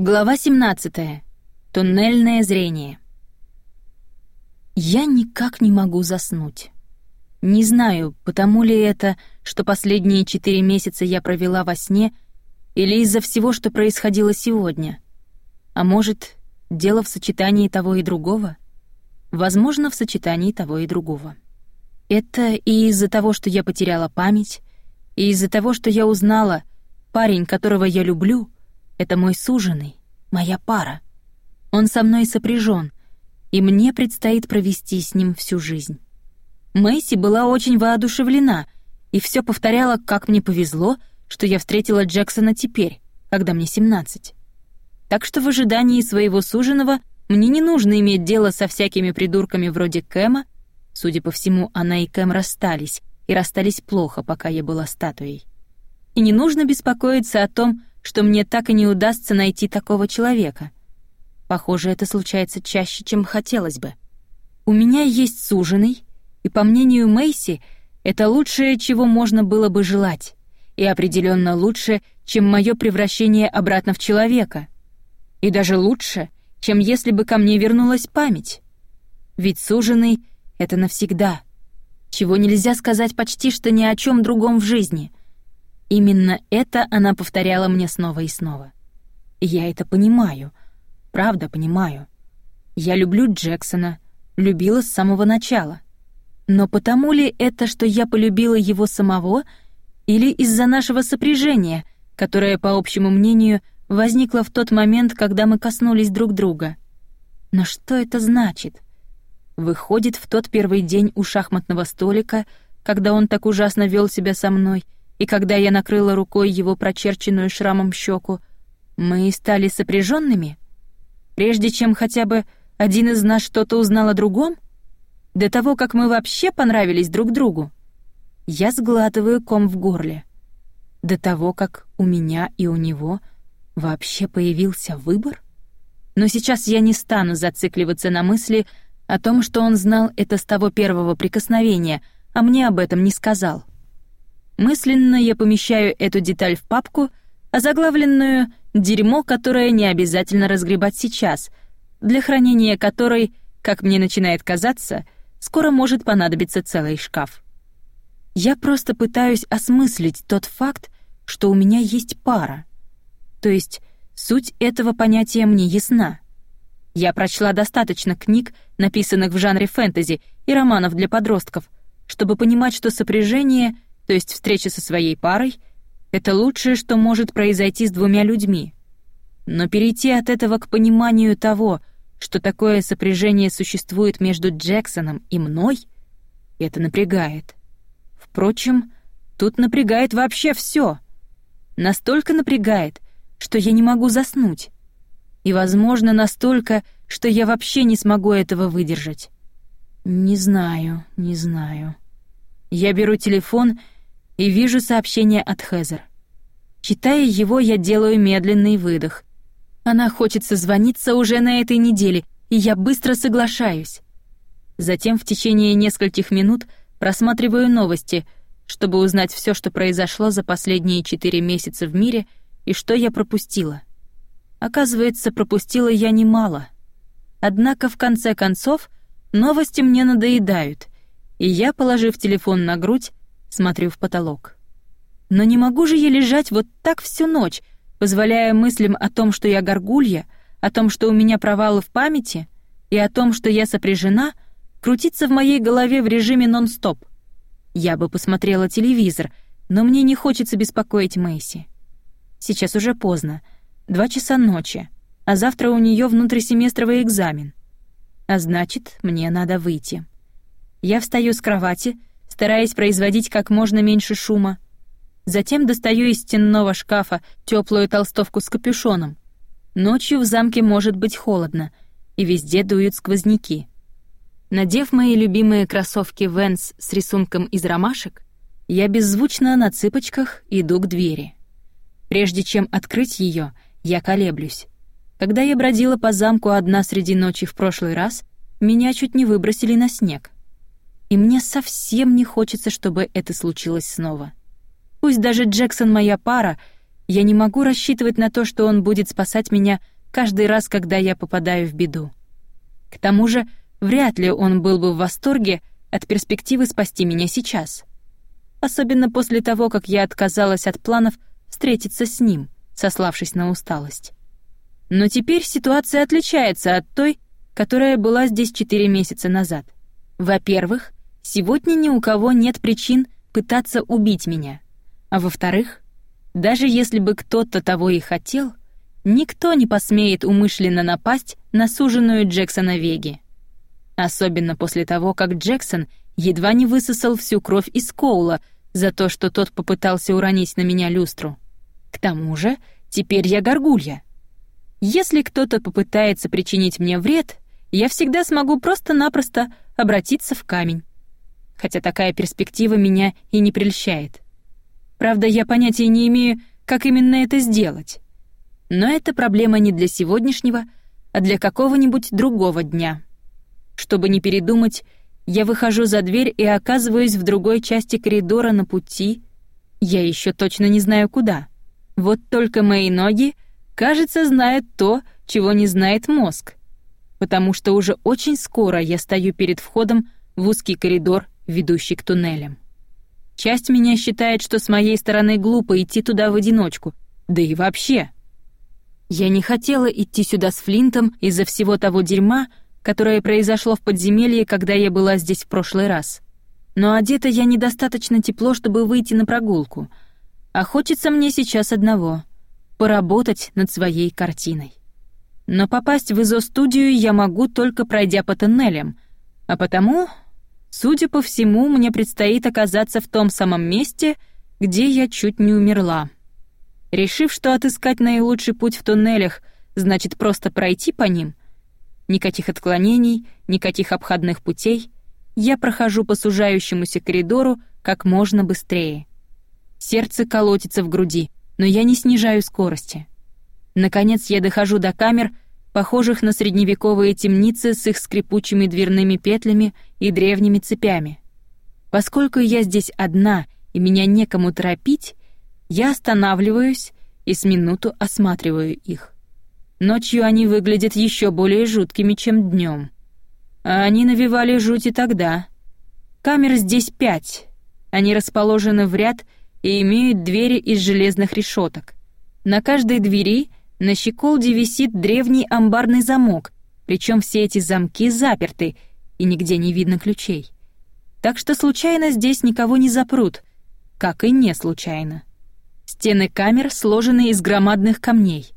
Глава 17. Туннельное зрение. Я никак не могу заснуть. Не знаю, потому ли это, что последние четыре месяца я провела во сне, или из-за всего, что происходило сегодня. А может, дело в сочетании того и другого? Возможно, в сочетании того и другого. Это и из-за того, что я потеряла память, и из-за того, что я узнала, парень, которого я люблю — это мой суженый, моя пара. Он со мной сопряжен, и мне предстоит провести с ним всю жизнь. Мэйси была очень воодушевлена и все повторяла, как мне повезло, что я встретила Джексона теперь, когда мне 17. Так что в ожидании своего суженого мне не нужно иметь дело со всякими придурками вроде Кэма. Судя по всему, она и Кэм расстались, и расстались плохо, пока я была статуей. И не нужно беспокоиться о том, что мне так и не удастся найти такого человека. Похоже, это случается чаще, чем хотелось бы. У меня есть суженый, и, по мнению Мэйси, это лучшее, чего можно было бы желать, и определенно лучше, чем мое превращение обратно в человека. И даже лучше, чем если бы ко мне вернулась память. Ведь суженый — это навсегда, чего нельзя сказать почти что ни о чем другом в жизни — Именно это она повторяла мне снова и снова. Я это понимаю, правда понимаю. Я люблю Джексона, любила с самого начала. Но потому ли это, что я полюбила его самого, или из-за нашего сопряжения, которое, по общему мнению, возникло в тот момент, когда мы коснулись друг друга? Но что это значит? Выходит, в тот первый день у шахматного столика, когда он так ужасно вел себя со мной — и когда я накрыла рукой его прочерченную шрамом щеку, мы стали сопряженными? Прежде чем хотя бы один из нас что-то узнал о другом? До того, как мы вообще понравились друг другу? Я сглатываю ком в горле. До того, как у меня и у него вообще появился выбор? Но сейчас я не стану зацикливаться на мысли о том, что он знал это с того первого прикосновения, а мне об этом не сказал. Мысленно я помещаю эту деталь в папку, озаглавленную «Дерьмо, которое не обязательно разгребать сейчас», для хранения которой, как мне начинает казаться, скоро может понадобиться целый шкаф. Я просто пытаюсь осмыслить тот факт, что у меня есть пара. То есть суть этого понятия мне ясна. Я прочла достаточно книг, написанных в жанре фэнтези и романов для подростков, чтобы понимать, что сопряжение — то есть встреча со своей парой — это лучшее, что может произойти с двумя людьми. Но перейти от этого к пониманию того, что такое сопряжение существует между Джексоном и мной, это напрягает. Впрочем, тут напрягает вообще все. Настолько напрягает, что я не могу заснуть. И, возможно, настолько, что я вообще не смогу этого выдержать. Не знаю, не знаю. Я беру телефон и вижу сообщение от Хезер. Читая его, я делаю медленный выдох. Она хочет созвониться уже на этой неделе, и я быстро соглашаюсь. Затем в течение нескольких минут просматриваю новости, чтобы узнать все, что произошло за последние четыре месяца в мире и что я пропустила. Оказывается, пропустила я немало. Однако, в конце концов, новости мне надоедают, и я, положив телефон на грудь, смотрю в потолок. Но не могу же я лежать вот так всю ночь, позволяя мыслям о том, что я горгулья, о том, что у меня провалы в памяти, и о том, что я сопряжена, крутиться в моей голове в режиме нон-стоп. Я бы посмотрела телевизор, но мне не хочется беспокоить Мэйси. Сейчас уже поздно, два часа ночи, а завтра у нее внутрисеместровый экзамен. А значит, мне надо выйти. Я встаю с кровати, стараясь производить как можно меньше шума. Затем достаю из стенного шкафа теплую толстовку с капюшоном. Ночью в замке может быть холодно, и везде дуют сквозняки. Надев мои любимые кроссовки Венс с рисунком из ромашек, я беззвучно на цыпочках иду к двери. Прежде чем открыть ее, я колеблюсь. Когда я бродила по замку одна среди ночи в прошлый раз, меня чуть не выбросили на снег и мне совсем не хочется, чтобы это случилось снова. Пусть даже Джексон моя пара, я не могу рассчитывать на то, что он будет спасать меня каждый раз, когда я попадаю в беду. К тому же, вряд ли он был бы в восторге от перспективы спасти меня сейчас. Особенно после того, как я отказалась от планов встретиться с ним, сославшись на усталость. Но теперь ситуация отличается от той, которая была здесь четыре месяца назад. Во-первых, сегодня ни у кого нет причин пытаться убить меня. А во-вторых, даже если бы кто-то того и хотел, никто не посмеет умышленно напасть на суженую Джексона Веги. Особенно после того, как Джексон едва не высосал всю кровь из Коула за то, что тот попытался уронить на меня люстру. К тому же, теперь я горгулья. Если кто-то попытается причинить мне вред, я всегда смогу просто-напросто обратиться в камень. Хотя такая перспектива меня и не прельщает. Правда, я понятия не имею, как именно это сделать. Но это проблема не для сегодняшнего, а для какого-нибудь другого дня. Чтобы не передумать, я выхожу за дверь и оказываюсь в другой части коридора на пути. Я еще точно не знаю куда. Вот только мои ноги, кажется, знают то, чего не знает мозг. Потому что уже очень скоро я стою перед входом в узкий коридор, ведущий к туннелям. Часть меня считает, что с моей стороны глупо идти туда в одиночку. Да и вообще. Я не хотела идти сюда с Флинтом из-за всего того дерьма, которое произошло в подземелье, когда я была здесь в прошлый раз. Но одета я недостаточно тепло, чтобы выйти на прогулку. А хочется мне сейчас одного — поработать над своей картиной. Но попасть в ИЗО-студию я могу только пройдя по тоннелям, а потому Судя по всему, мне предстоит оказаться в том самом месте, где я чуть не умерла. Решив, что отыскать наилучший путь в туннелях значит просто пройти по ним, никаких отклонений, никаких обходных путей, я прохожу по сужающемуся коридору как можно быстрее. Сердце колотится в груди, но я не снижаю скорости. Наконец я дохожу до камер — похожих на средневековые темницы с их скрипучими дверными петлями и древними цепями. Поскольку я здесь одна и меня некому торопить, я останавливаюсь и с минуту осматриваю их. Ночью они выглядят еще более жуткими, чем днем. А они навевали жуть и тогда. Камер здесь пять. Они расположены в ряд и имеют двери из железных решеток. На каждой двери на щеколде висит древний амбарный замок, причем все эти замки заперты, и нигде не видно ключей. Так что случайно здесь никого не запрут, как и не случайно. Стены камер сложены из громадных камней,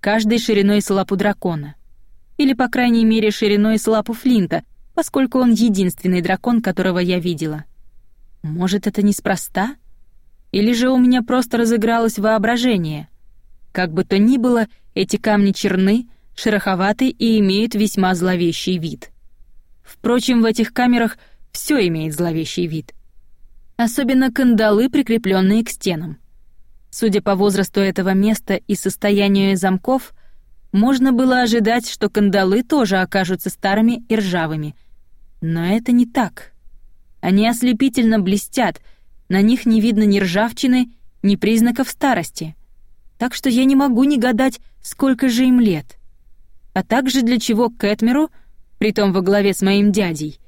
каждый шириной с лапу дракона. Или, по крайней мере, шириной с лапу Флинта, поскольку он единственный дракон, которого я видела. Может, это неспроста? Или же у меня просто разыгралось воображение — как бы то ни было, эти камни черны, шероховаты и имеют весьма зловещий вид. Впрочем, в этих камерах все имеет зловещий вид. Особенно кандалы, прикрепленные к стенам. Судя по возрасту этого места и состоянию замков, можно было ожидать, что кандалы тоже окажутся старыми и ржавыми. Но это не так. Они ослепительно блестят, на них не видно ни ржавчины, ни признаков старости так что я не могу не гадать, сколько же им лет. А также для чего Кэтмеру, притом во главе с моим дядей,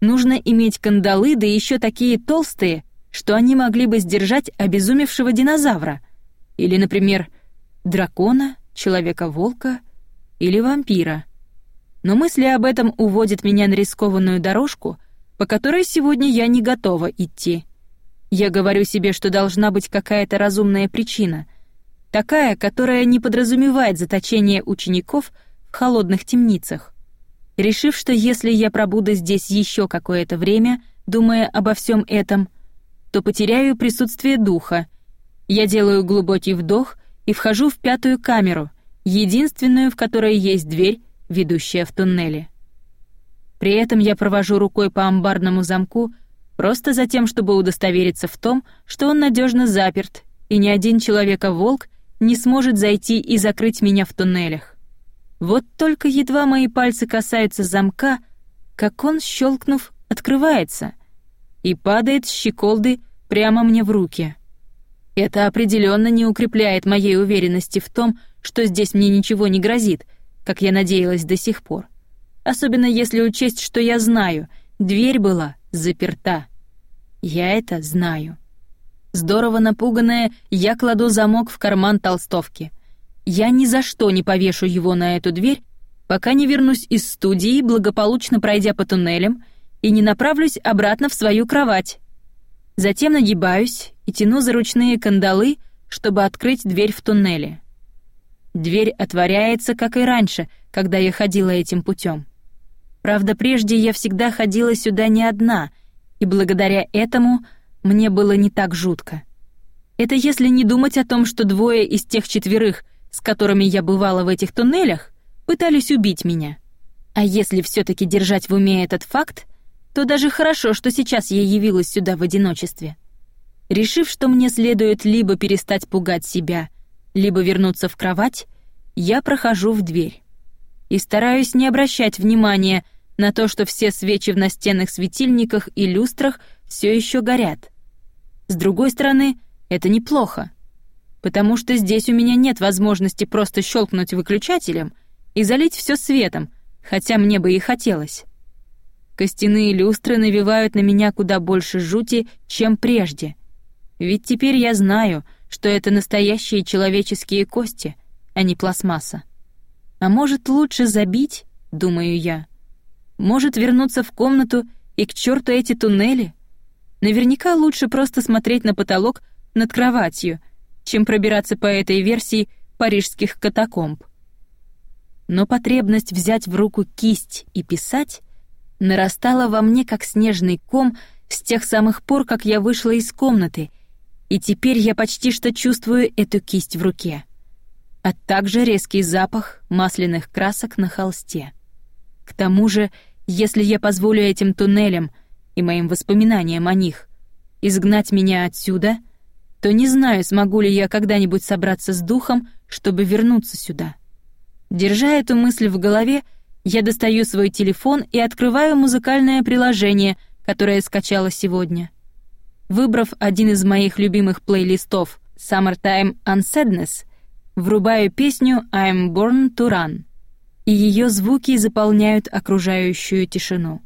нужно иметь кандалы, да еще такие толстые, что они могли бы сдержать обезумевшего динозавра. Или, например, дракона, человека-волка или вампира. Но мысли об этом уводят меня на рискованную дорожку, по которой сегодня я не готова идти. Я говорю себе, что должна быть какая-то разумная причина — Такая, которая не подразумевает заточение учеников в холодных темницах. Решив, что если я пробуду здесь еще какое-то время, думая обо всем этом, то потеряю присутствие духа. Я делаю глубокий вдох и вхожу в пятую камеру, единственную, в которой есть дверь, ведущая в туннеле. При этом я провожу рукой по амбарному замку, просто за тем, чтобы удостовериться в том, что он надежно заперт, и ни один человека-волк не сможет зайти и закрыть меня в туннелях. Вот только едва мои пальцы касаются замка, как он, щелкнув, открывается и падает с щеколды прямо мне в руки. Это определенно не укрепляет моей уверенности в том, что здесь мне ничего не грозит, как я надеялась до сих пор. Особенно если учесть, что я знаю, дверь была заперта. Я это знаю. Здорово напуганная, я кладу замок в карман толстовки. Я ни за что не повешу его на эту дверь, пока не вернусь из студии, благополучно пройдя по туннелям, и не направлюсь обратно в свою кровать. Затем нагибаюсь и тяну за ручные кандалы, чтобы открыть дверь в туннеле. Дверь отворяется, как и раньше, когда я ходила этим путем. Правда, прежде я всегда ходила сюда не одна, и благодаря этому мне было не так жутко. Это если не думать о том, что двое из тех четверых, с которыми я бывала в этих туннелях, пытались убить меня. А если все таки держать в уме этот факт, то даже хорошо, что сейчас я явилась сюда в одиночестве. Решив, что мне следует либо перестать пугать себя, либо вернуться в кровать, я прохожу в дверь. И стараюсь не обращать внимания на то, что все свечи в настенных светильниках и люстрах все еще горят. С другой стороны, это неплохо, потому что здесь у меня нет возможности просто щелкнуть выключателем и залить все светом, хотя мне бы и хотелось. Костяные люстры навевают на меня куда больше жути, чем прежде. Ведь теперь я знаю, что это настоящие человеческие кости, а не пластмасса. А может, лучше забить, думаю я. Может, вернуться в комнату и к черту эти туннели? Наверняка лучше просто смотреть на потолок над кроватью, чем пробираться по этой версии парижских катакомб. Но потребность взять в руку кисть и писать нарастала во мне как снежный ком с тех самых пор, как я вышла из комнаты, и теперь я почти что чувствую эту кисть в руке. А также резкий запах масляных красок на холсте. К тому же, если я позволю этим туннелям и моим воспоминаниям о них изгнать меня отсюда, то не знаю, смогу ли я когда-нибудь собраться с духом, чтобы вернуться сюда. Держа эту мысль в голове, я достаю свой телефон и открываю музыкальное приложение, которое скачала сегодня. Выбрав один из моих любимых плейлистов Summertime and Sadness, врубаю песню I'm Born to Run, и ее звуки заполняют окружающую тишину.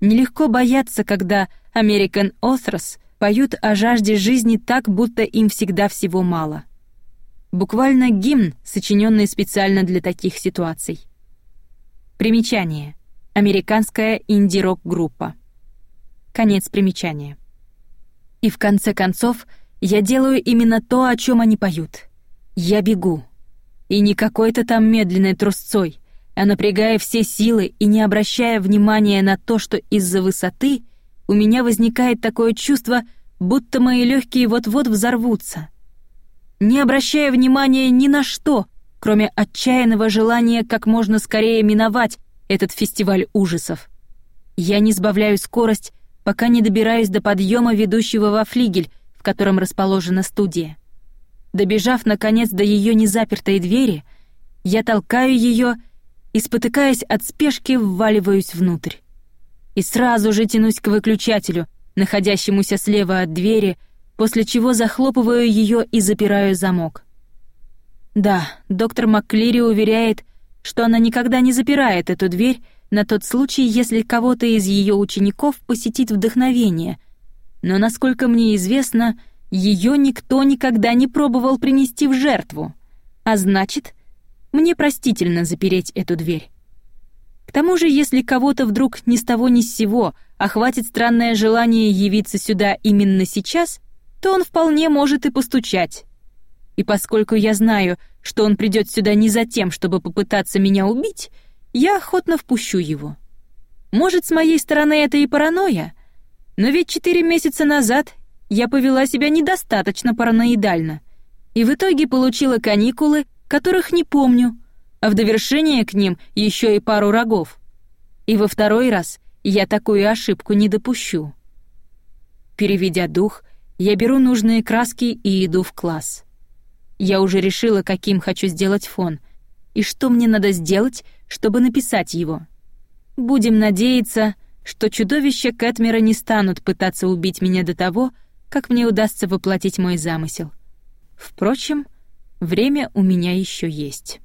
Нелегко бояться, когда American Authors поют о жажде жизни так, будто им всегда всего мало. Буквально гимн, сочиненный специально для таких ситуаций. Примечание. Американская инди-рок-группа. Конец примечания. И в конце концов, я делаю именно то, о чем они поют. Я бегу. И не какой-то там медленной трусцой, а напрягая все силы и не обращая внимания на то, что из-за высоты у меня возникает такое чувство, будто мои легкие вот-вот взорвутся. Не обращая внимания ни на что, кроме отчаянного желания как можно скорее миновать этот фестиваль ужасов. Я не сбавляю скорость, пока не добираюсь до подъема, ведущего во флигель, в котором расположена студия. Добежав, наконец, до ее незапертой двери, я толкаю ее и, спотыкаясь от спешки, вваливаюсь внутрь. И сразу же тянусь к выключателю, находящемуся слева от двери, после чего захлопываю ее и запираю замок. Да, доктор МакКлири уверяет, что она никогда не запирает эту дверь на тот случай, если кого-то из ее учеников посетит вдохновение. Но, насколько мне известно, ее никто никогда не пробовал принести в жертву. А значит, мне простительно запереть эту дверь. К тому же, если кого-то вдруг ни с того ни с сего охватит странное желание явиться сюда именно сейчас, то он вполне может и постучать. И поскольку я знаю, что он придет сюда не за тем, чтобы попытаться меня убить, я охотно впущу его. Может, с моей стороны это и паранойя, но ведь четыре месяца назад я повела себя недостаточно параноидально и в итоге получила каникулы, которых не помню, а в довершение к ним еще и пару рогов. И во второй раз я такую ошибку не допущу. Переведя дух, я беру нужные краски и иду в класс. Я уже решила, каким хочу сделать фон, и что мне надо сделать, чтобы написать его. Будем надеяться, что чудовища Кэтмера не станут пытаться убить меня до того, как мне удастся воплотить мой замысел. Впрочем, время у меня еще есть.